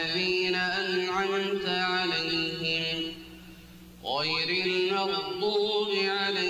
الذين أنعمت عليهم غير المغضوب عليهم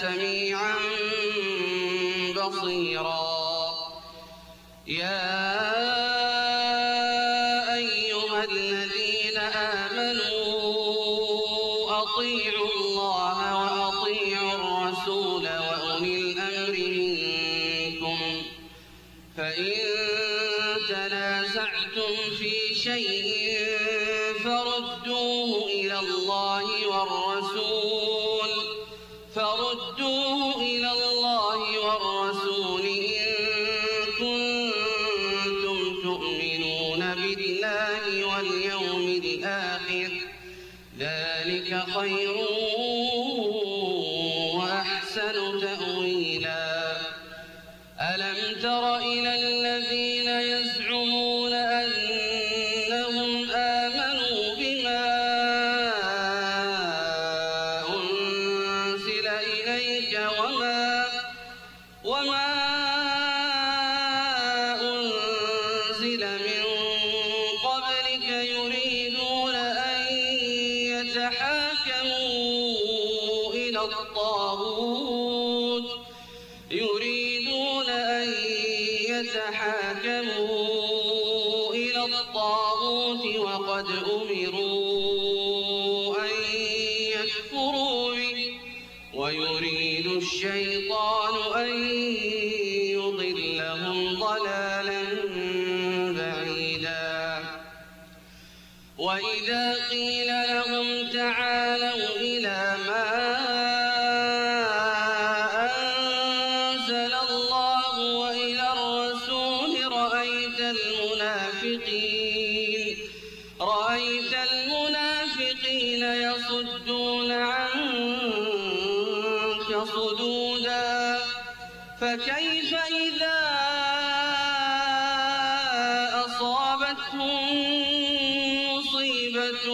سميعا بصيرا. يا فردوه إلى الله والرسول إن كنتم تؤمنون بالله واليوم الآخر. ذلك خير وأحسن الطاغوت يريدون أن يتحاكموا إلى الطاغوت وقد أمروا أن يكفروا به ويريد الشيطان عنك صدودا فكيف إذا أصابتهم مصيبة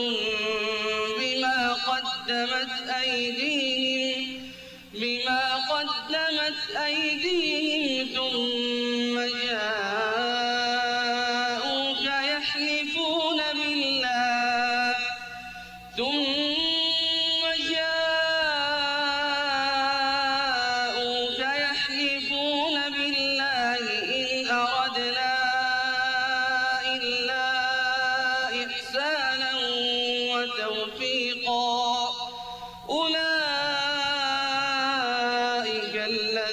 بما قدمت أيديهم بما قدمت أيديهم ثم أولئك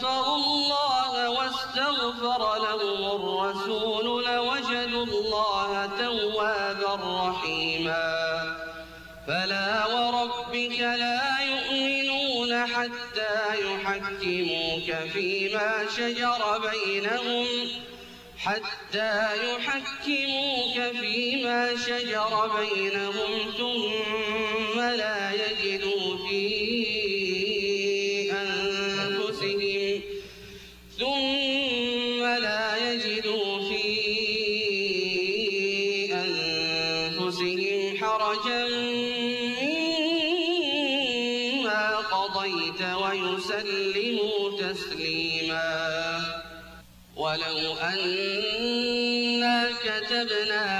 فاستغفروا الله واستغفر لهم الرسول لوجدوا الله توابا رحيما فلا وربك لا يؤمنون حتى يحكموك فيما شجر بينهم حتى يحكموك فيما شجر بينهم ثم لا يجدوا فيه ولو أنا كتبنا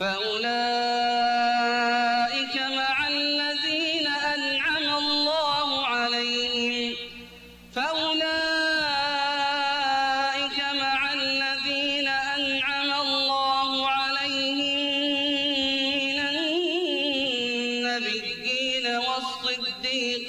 فأولئك مع الذين أنعم الله عليهم. فأولئك مع الذين أنعم الله عليهم من النبيين والصديقين.